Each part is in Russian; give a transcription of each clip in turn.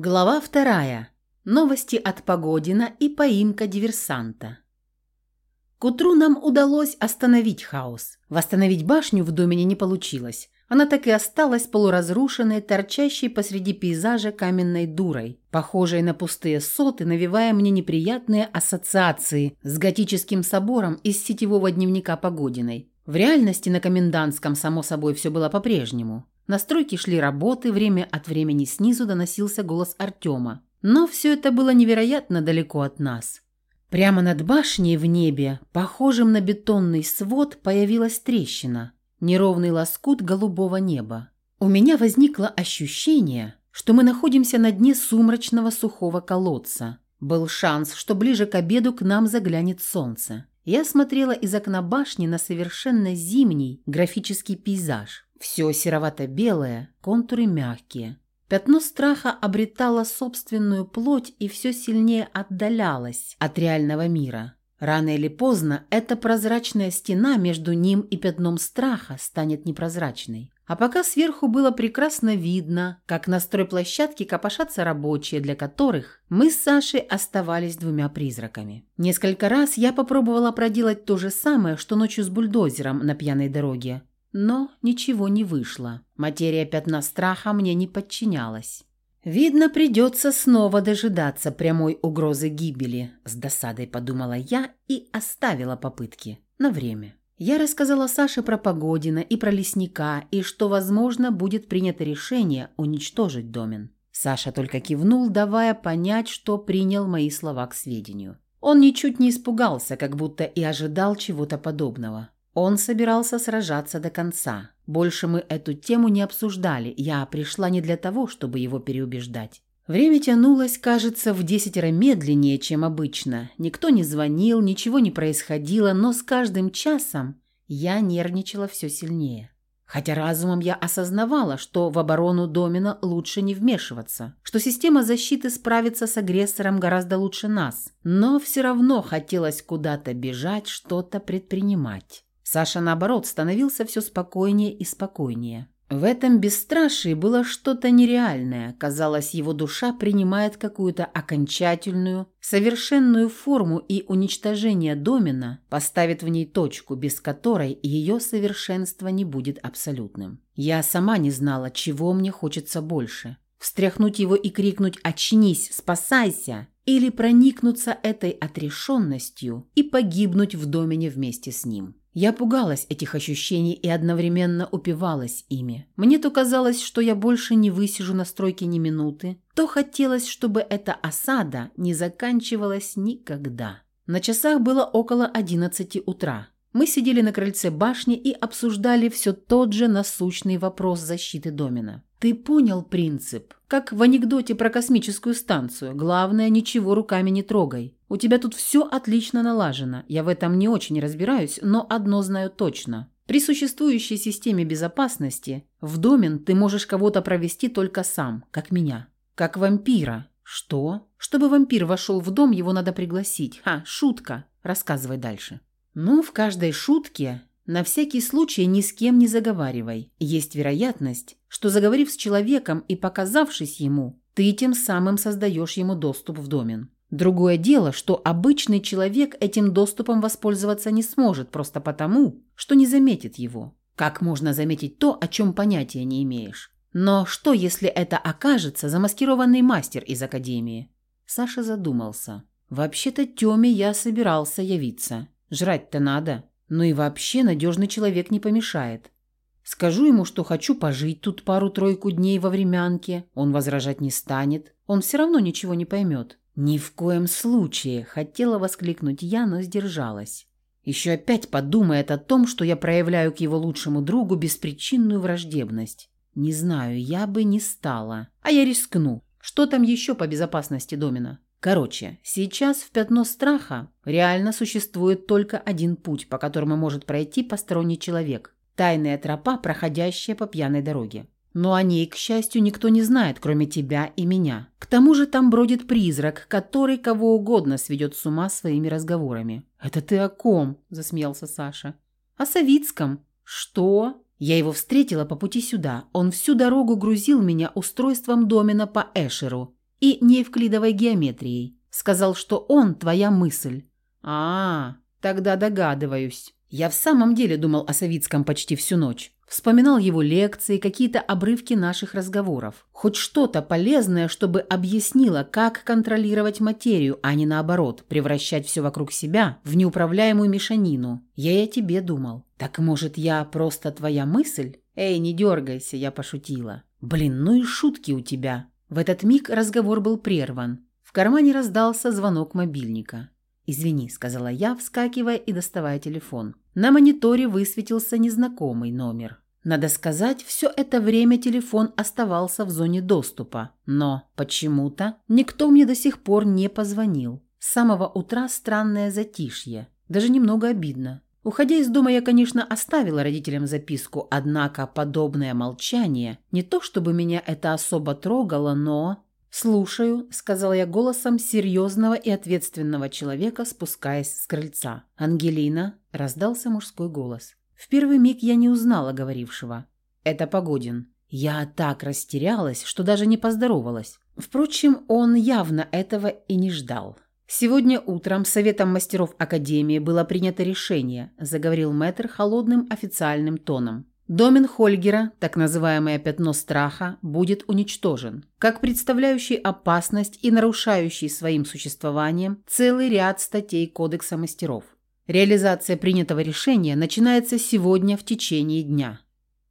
Глава вторая. Новости от Погодина и поимка диверсанта. К утру нам удалось остановить хаос. Восстановить башню в доме не получилось. Она так и осталась полуразрушенной, торчащей посреди пейзажа каменной дурой, похожей на пустые соты, навевая мне неприятные ассоциации с готическим собором из сетевого дневника Погодиной. В реальности на комендантском, само собой, все было по-прежнему. На стройке шли работы, время от времени снизу доносился голос Артема. Но все это было невероятно далеко от нас. Прямо над башней в небе, похожим на бетонный свод, появилась трещина. Неровный лоскут голубого неба. У меня возникло ощущение, что мы находимся на дне сумрачного сухого колодца. Был шанс, что ближе к обеду к нам заглянет солнце. Я смотрела из окна башни на совершенно зимний графический пейзаж. Все серовато-белое, контуры мягкие. Пятно страха обретало собственную плоть и все сильнее отдалялось от реального мира. Рано или поздно эта прозрачная стена между ним и пятном страха станет непрозрачной. А пока сверху было прекрасно видно, как на стройплощадке копошатся рабочие, для которых мы с Сашей оставались двумя призраками. Несколько раз я попробовала проделать то же самое, что ночью с бульдозером на пьяной дороге, но ничего не вышло. Материя пятна страха мне не подчинялась. «Видно, придется снова дожидаться прямой угрозы гибели», – с досадой подумала я и оставила попытки. На время. Я рассказала Саше про Погодина и про лесника, и что, возможно, будет принято решение уничтожить домен. Саша только кивнул, давая понять, что принял мои слова к сведению. Он ничуть не испугался, как будто и ожидал чего-то подобного. Он собирался сражаться до конца. Больше мы эту тему не обсуждали. Я пришла не для того, чтобы его переубеждать. Время тянулось, кажется, в десятеро медленнее, чем обычно. Никто не звонил, ничего не происходило, но с каждым часом я нервничала все сильнее. Хотя разумом я осознавала, что в оборону Домина лучше не вмешиваться, что система защиты справится с агрессором гораздо лучше нас. Но все равно хотелось куда-то бежать, что-то предпринимать. Саша, наоборот, становился все спокойнее и спокойнее. В этом бесстрашии было что-то нереальное. Казалось, его душа принимает какую-то окончательную, совершенную форму и уничтожение домина поставит в ней точку, без которой ее совершенство не будет абсолютным. Я сама не знала, чего мне хочется больше. Встряхнуть его и крикнуть «Очнись! Спасайся!» или проникнуться этой отрешенностью и погибнуть в домене вместе с ним. Я пугалась этих ощущений и одновременно упивалась ими. Мне то казалось, что я больше не высижу на стройке ни минуты, то хотелось, чтобы эта осада не заканчивалась никогда. На часах было около одиннадцати утра. Мы сидели на крыльце башни и обсуждали все тот же насущный вопрос защиты домена. Ты понял принцип? Как в анекдоте про космическую станцию. Главное, ничего руками не трогай. У тебя тут все отлично налажено. Я в этом не очень разбираюсь, но одно знаю точно. При существующей системе безопасности в домен ты можешь кого-то провести только сам, как меня. Как вампира. Что? Чтобы вампир вошел в дом, его надо пригласить. Ха, шутка. Рассказывай дальше. Ну, в каждой шутке на всякий случай ни с кем не заговаривай. Есть вероятность, что заговорив с человеком и показавшись ему, ты тем самым создаешь ему доступ в домен. Другое дело, что обычный человек этим доступом воспользоваться не сможет просто потому, что не заметит его. Как можно заметить то, о чем понятия не имеешь? Но что, если это окажется замаскированный мастер из академии? Саша задумался. Вообще-то Тёме я собирался явиться. Жрать-то надо. Ну и вообще надежный человек не помешает. Скажу ему, что хочу пожить тут пару-тройку дней во времянке. Он возражать не станет. Он все равно ничего не поймет. «Ни в коем случае!» – хотела воскликнуть я, но сдержалась. Еще опять подумает о том, что я проявляю к его лучшему другу беспричинную враждебность. Не знаю, я бы не стала. А я рискну. Что там еще по безопасности Домина? Короче, сейчас в пятно страха реально существует только один путь, по которому может пройти посторонний человек. Тайная тропа, проходящая по пьяной дороге. Но о ней, к счастью, никто не знает, кроме тебя и меня. К тому же там бродит призрак, который кого угодно сведет с ума своими разговорами. «Это ты о ком?» – засмеялся Саша. «О Савицком». «Что?» Я его встретила по пути сюда. Он всю дорогу грузил меня устройством домена по Эшеру и неевклидовой геометрией. Сказал, что он твоя мысль. А, тогда догадываюсь. Я в самом деле думал о Савицком почти всю ночь. Вспоминал его лекции, какие-то обрывки наших разговоров. Хоть что-то полезное, чтобы объяснило, как контролировать материю, а не наоборот, превращать все вокруг себя в неуправляемую мешанину. Я и о тебе думал. Так может, я просто твоя мысль? Эй, не дергайся, я пошутила. Блин, ну и шутки у тебя. В этот миг разговор был прерван. В кармане раздался звонок мобильника. «Извини», — сказала я, вскакивая и доставая телефон. На мониторе высветился незнакомый номер. Надо сказать, все это время телефон оставался в зоне доступа, но почему-то никто мне до сих пор не позвонил. С самого утра странное затишье. Даже немного обидно. Уходя из дома, я, конечно, оставила родителям записку, однако подобное молчание, не то чтобы меня это особо трогало, но... «Слушаю», — сказала я голосом серьезного и ответственного человека, спускаясь с крыльца. «Ангелина», — раздался мужской голос. В первый миг я не узнала говорившего. «Это Погодин». Я так растерялась, что даже не поздоровалась. Впрочем, он явно этого и не ждал. «Сегодня утром Советом мастеров Академии было принято решение», – заговорил мэтр холодным официальным тоном. Домен Хольгера, так называемое пятно страха, будет уничтожен, как представляющий опасность и нарушающий своим существованием целый ряд статей Кодекса мастеров. Реализация принятого решения начинается сегодня в течение дня.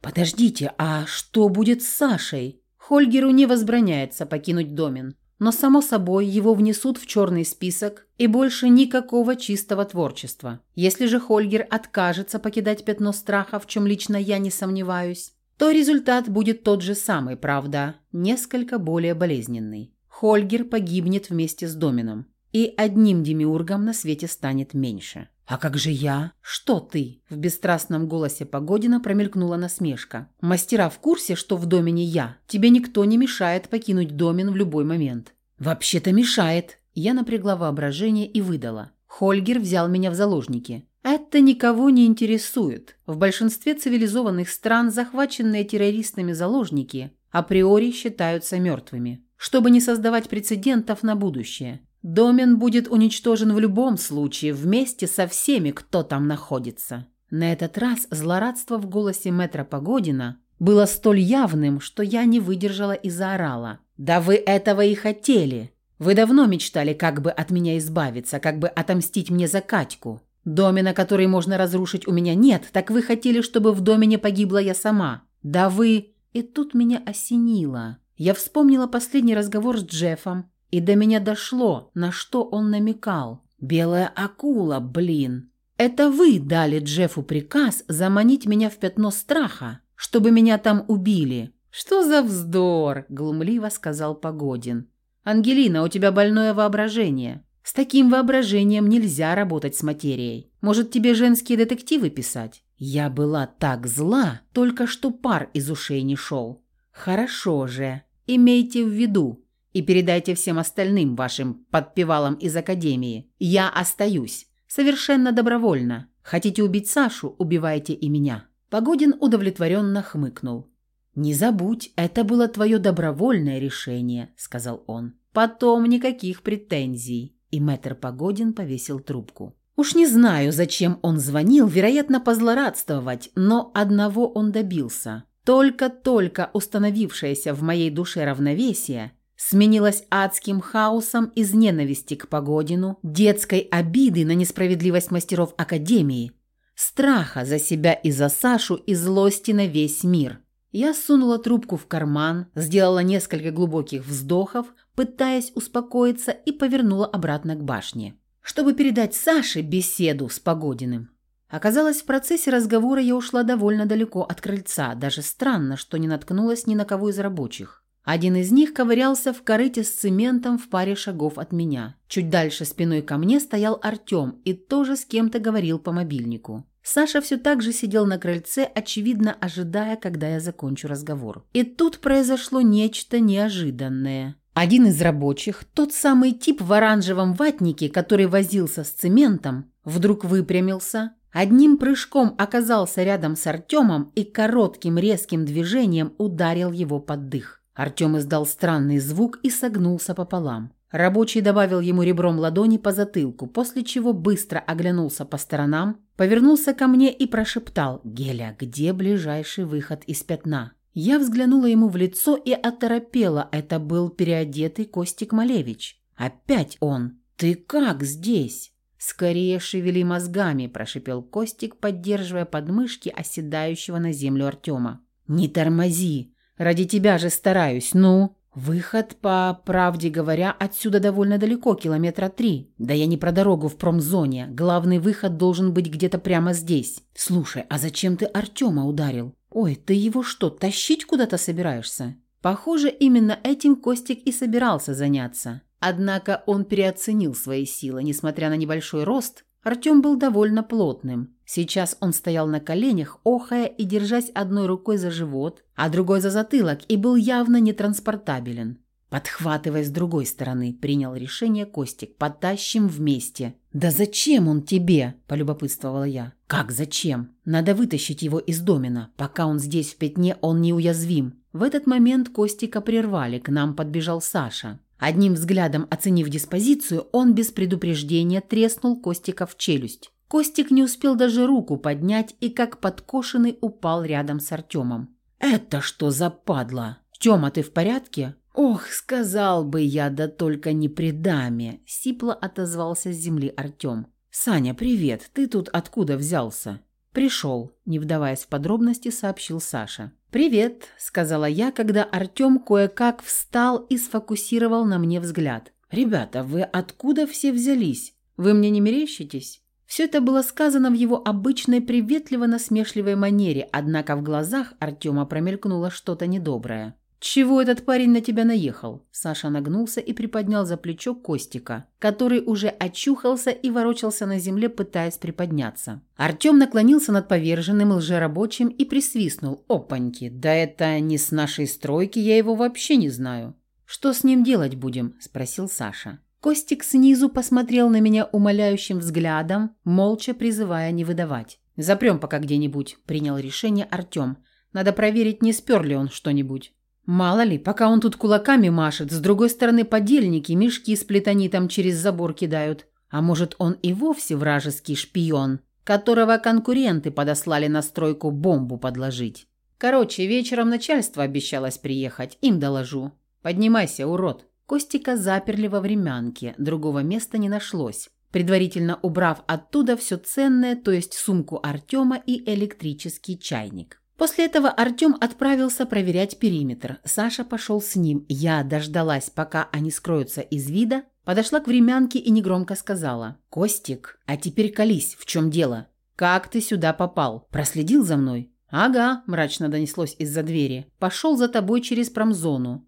Подождите, а что будет с Сашей? Хольгеру не возбраняется покинуть домен, но само собой его внесут в черный список и больше никакого чистого творчества. Если же Хольгер откажется покидать пятно страха, в чем лично я не сомневаюсь, то результат будет тот же самый, правда, несколько более болезненный. Хольгер погибнет вместе с Домином, и одним демиургом на свете станет меньше. «А как же я? Что ты?» В бесстрастном голосе Погодина промелькнула насмешка. «Мастера в курсе, что в домене я. Тебе никто не мешает покинуть домен в любой момент». «Вообще-то мешает», я напрягла воображение и выдала. Хольгер взял меня в заложники. Это никого не интересует. В большинстве цивилизованных стран захваченные террористами заложники априори считаются мертвыми, чтобы не создавать прецедентов на будущее. Домен будет уничтожен в любом случае вместе со всеми, кто там находится. На этот раз злорадство в голосе мэтра Погодина было столь явным, что я не выдержала и заорала. «Да вы этого и хотели! Вы давно мечтали как бы от меня избавиться, как бы отомстить мне за Катьку. Домена, который можно разрушить, у меня нет, так вы хотели, чтобы в доме не погибла я сама. Да вы... И тут меня осенило. Я вспомнила последний разговор с Джеффом, и до меня дошло, на что он намекал. «Белая акула, блин!» Это вы дали Джеффу приказ заманить меня в пятно страха, чтобы меня там убили. Что за вздор, глумливо сказал Погодин. «Ангелина, у тебя больное воображение. С таким воображением нельзя работать с материей. Может, тебе женские детективы писать?» Я была так зла, только что пар из ушей не шел. «Хорошо же. Имейте в виду и передайте всем остальным вашим подпевалам из Академии. Я остаюсь. Совершенно добровольно. Хотите убить Сашу, убивайте и меня». Погодин удовлетворенно хмыкнул. «Не забудь, это было твое добровольное решение», — сказал он. «Потом никаких претензий». И мэтр Погодин повесил трубку. Уж не знаю, зачем он звонил, вероятно, позлорадствовать, но одного он добился. Только-только установившееся в моей душе равновесие сменилось адским хаосом из ненависти к Погодину, детской обиды на несправедливость мастеров Академии, страха за себя и за Сашу и злости на весь мир – я сунула трубку в карман, сделала несколько глубоких вздохов, пытаясь успокоиться и повернула обратно к башне, чтобы передать Саше беседу с Погодиным. Оказалось, в процессе разговора я ушла довольно далеко от крыльца, даже странно, что не наткнулась ни на кого из рабочих. Один из них ковырялся в корыте с цементом в паре шагов от меня. Чуть дальше спиной ко мне стоял Артем и тоже с кем-то говорил по мобильнику. Саша все так же сидел на крыльце, очевидно ожидая, когда я закончу разговор. И тут произошло нечто неожиданное. Один из рабочих, тот самый тип в оранжевом ватнике, который возился с цементом, вдруг выпрямился, одним прыжком оказался рядом с Артемом и коротким резким движением ударил его под дых. Артем издал странный звук и согнулся пополам. Рабочий добавил ему ребром ладони по затылку, после чего быстро оглянулся по сторонам, повернулся ко мне и прошептал «Геля, где ближайший выход из пятна?» Я взглянула ему в лицо и оторопела. Это был переодетый Костик Малевич. Опять он. «Ты как здесь?» «Скорее шевели мозгами», – прошипел Костик, поддерживая подмышки оседающего на землю Артема. «Не тормози! Ради тебя же стараюсь, ну!» «Выход, по правде говоря, отсюда довольно далеко, километра три. Да я не про дорогу в промзоне. Главный выход должен быть где-то прямо здесь. Слушай, а зачем ты Артема ударил? Ой, ты его что, тащить куда-то собираешься?» Похоже, именно этим Костик и собирался заняться. Однако он переоценил свои силы. Несмотря на небольшой рост, Артем был довольно плотным. Сейчас он стоял на коленях, охая и держась одной рукой за живот, а другой за затылок, и был явно нетранспортабелен. Подхватывая с другой стороны, принял решение Костик. «Потащим вместе». «Да зачем он тебе?» – полюбопытствовала я. «Как зачем? Надо вытащить его из домена. Пока он здесь в пятне, он неуязвим». В этот момент Костика прервали, к нам подбежал Саша. Одним взглядом оценив диспозицию, он без предупреждения треснул Костика в челюсть. Костик не успел даже руку поднять и как подкошенный упал рядом с Артемом. «Это что за падла? Тёма, ты в порядке?» «Ох, сказал бы я, да только не при даме!» – сипло отозвался с земли Артем. «Саня, привет! Ты тут откуда взялся?» «Пришел», – не вдаваясь в подробности, сообщил Саша. «Привет», – сказала я, когда Артем кое-как встал и сфокусировал на мне взгляд. «Ребята, вы откуда все взялись? Вы мне не мерещитесь?» Все это было сказано в его обычной приветливо-насмешливой манере, однако в глазах Артема промелькнуло что-то недоброе. «Чего этот парень на тебя наехал?» Саша нагнулся и приподнял за плечо Костика, который уже очухался и ворочался на земле, пытаясь приподняться. Артем наклонился над поверженным лжерабочим и присвистнул. «Опаньки, да это не с нашей стройки, я его вообще не знаю». «Что с ним делать будем?» – спросил Саша. Костик снизу посмотрел на меня умоляющим взглядом, молча призывая не выдавать. «Запрем пока где-нибудь», – принял решение Артем. «Надо проверить, не спер ли он что-нибудь». «Мало ли, пока он тут кулаками машет, с другой стороны подельники мешки с плетонитом через забор кидают. А может, он и вовсе вражеский шпион, которого конкуренты подослали на стройку бомбу подложить. Короче, вечером начальство обещалось приехать, им доложу. Поднимайся, урод». Костика заперли во времянке, другого места не нашлось, предварительно убрав оттуда все ценное, то есть сумку Артема и электрический чайник. После этого Артем отправился проверять периметр. Саша пошел с ним. Я дождалась, пока они скроются из вида, подошла к времянке и негромко сказала. «Костик, а теперь колись, в чем дело? Как ты сюда попал? Проследил за мной?» «Ага», – мрачно донеслось из-за двери. «Пошел за тобой через промзону.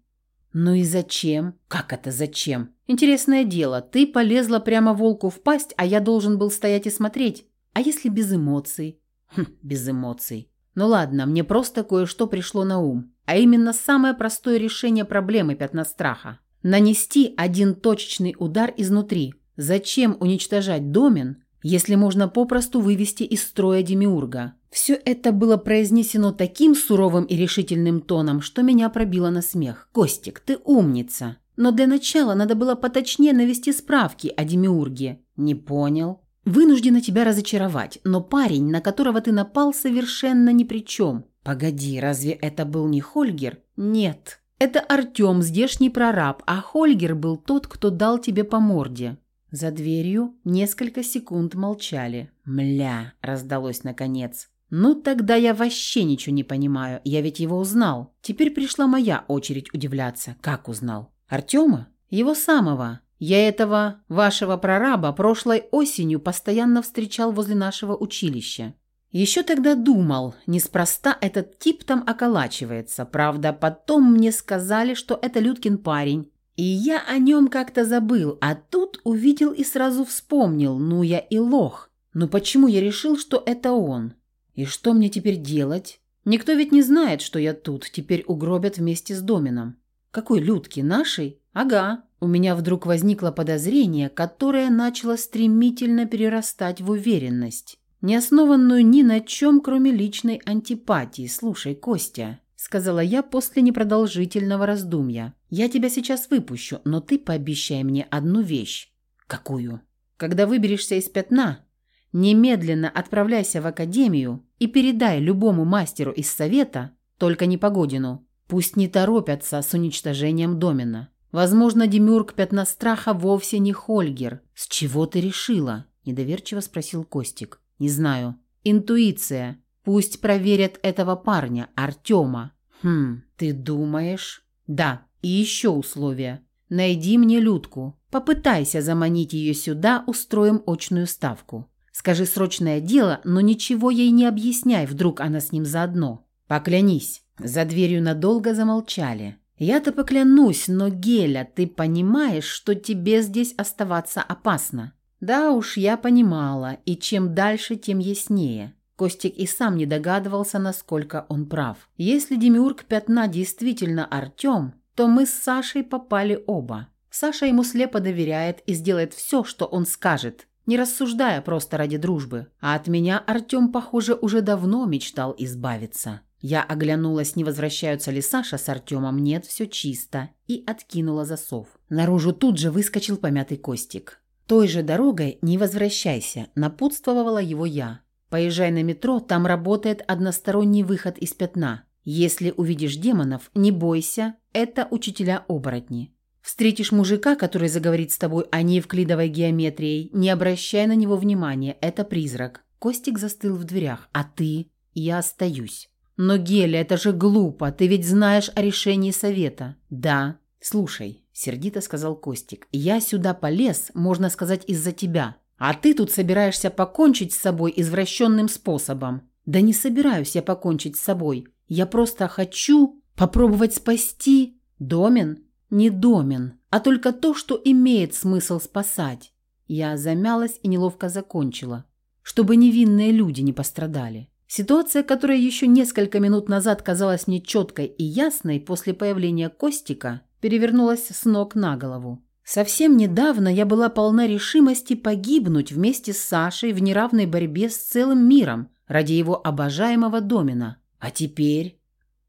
«Ну и зачем?» «Как это зачем?» «Интересное дело, ты полезла прямо волку в пасть, а я должен был стоять и смотреть. А если без эмоций?» «Хм, без эмоций. Ну ладно, мне просто кое-что пришло на ум. А именно самое простое решение проблемы пятна страха. Нанести один точечный удар изнутри. Зачем уничтожать домен, если можно попросту вывести из строя демиурга?» Все это было произнесено таким суровым и решительным тоном, что меня пробило на смех. «Костик, ты умница!» Но для начала надо было поточнее навести справки о Демиурге. Не понял. Вынуждена тебя разочаровать, но парень, на которого ты напал, совершенно ни при чем. Погоди, разве это был не Хольгер? Нет. Это Артем, здешний прораб, а Хольгер был тот, кто дал тебе по морде. За дверью несколько секунд молчали. «Мля!» – раздалось наконец. «Ну, тогда я вообще ничего не понимаю. Я ведь его узнал. Теперь пришла моя очередь удивляться. Как узнал? Артема? Его самого. Я этого вашего прораба прошлой осенью постоянно встречал возле нашего училища. Еще тогда думал, неспроста этот тип там околачивается. Правда, потом мне сказали, что это Людкин парень. И я о нем как-то забыл, а тут увидел и сразу вспомнил. Ну, я и лох. Но почему я решил, что это он? И что мне теперь делать? Никто ведь не знает, что я тут. Теперь угробят вместе с Домином. Какой Людки? Нашей? Ага. У меня вдруг возникло подозрение, которое начало стремительно перерастать в уверенность, не основанную ни на чем, кроме личной антипатии. Слушай, Костя, сказала я после непродолжительного раздумья. «Я тебя сейчас выпущу, но ты пообещай мне одну вещь». «Какую?» «Когда выберешься из пятна, немедленно отправляйся в академию и передай любому мастеру из совета, только не Погодину. Пусть не торопятся с уничтожением домена. Возможно, Демюрк Пятна Страха вовсе не Хольгер. С чего ты решила?» – недоверчиво спросил Костик. «Не знаю. Интуиция. Пусть проверят этого парня, Артема. Хм, ты думаешь? Да, и еще условие. Найди мне Людку. Попытайся заманить ее сюда, устроим очную ставку. Скажи срочное дело, но ничего ей не объясняй, вдруг она с ним заодно. Поклянись. За дверью надолго замолчали. Я-то поклянусь, но Геля, ты понимаешь, что тебе здесь оставаться опасно? Да уж, я понимала, и чем дальше, тем яснее. Костик и сам не догадывался, насколько он прав. Если Демиург Пятна действительно Артем, то мы с Сашей попали оба. Саша ему слепо доверяет и сделает все, что он скажет, не рассуждая просто ради дружбы. А от меня Артем, похоже, уже давно мечтал избавиться. Я оглянулась, не возвращаются ли Саша с Артемом. Нет, все чисто. И откинула засов. Наружу тут же выскочил помятый Костик. «Той же дорогой не возвращайся», – напутствовала его я. Поезжай на метро, там работает односторонний выход из пятна. Если увидишь демонов, не бойся, это учителя-оборотни. Встретишь мужика, который заговорит с тобой о неевклидовой геометрии, не обращай на него внимания, это призрак. Костик застыл в дверях, а ты? Я остаюсь. Но, Геля, это же глупо, ты ведь знаешь о решении совета. Да. Слушай, сердито сказал Костик, я сюда полез, можно сказать, из-за тебя. А ты тут собираешься покончить с собой извращенным способом. Да не собираюсь я покончить с собой. Я просто хочу попробовать спасти Домен. Не Домен, а только то, что имеет смысл спасать. Я замялась и неловко закончила. Чтобы невинные люди не пострадали. Ситуация, которая еще несколько минут назад казалась мне четкой и ясной после появления Костика, перевернулась с ног на голову. Совсем недавно я была полна решимости погибнуть вместе с Сашей в неравной борьбе с целым миром ради его обожаемого домена. А теперь...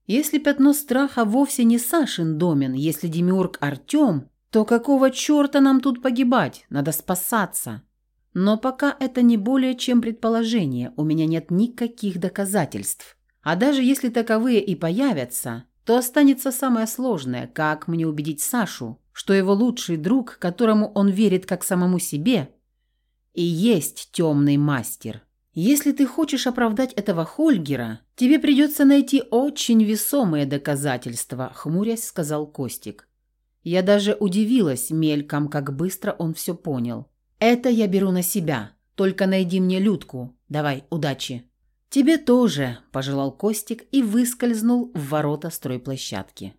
Если пятно страха вовсе не Сашин домен, если Демиург Артем, то какого черта нам тут погибать? Надо спасаться. Но пока это не более чем предположение, у меня нет никаких доказательств. А даже если таковые и появятся, то останется самое сложное, как мне убедить Сашу, что его лучший друг, которому он верит как самому себе, и есть темный мастер. Если ты хочешь оправдать этого Хольгера, тебе придется найти очень весомые доказательства, хмурясь сказал Костик. Я даже удивилась мельком, как быстро он все понял. Это я беру на себя. Только найди мне Людку. Давай, удачи. Тебе тоже, пожелал Костик и выскользнул в ворота стройплощадки.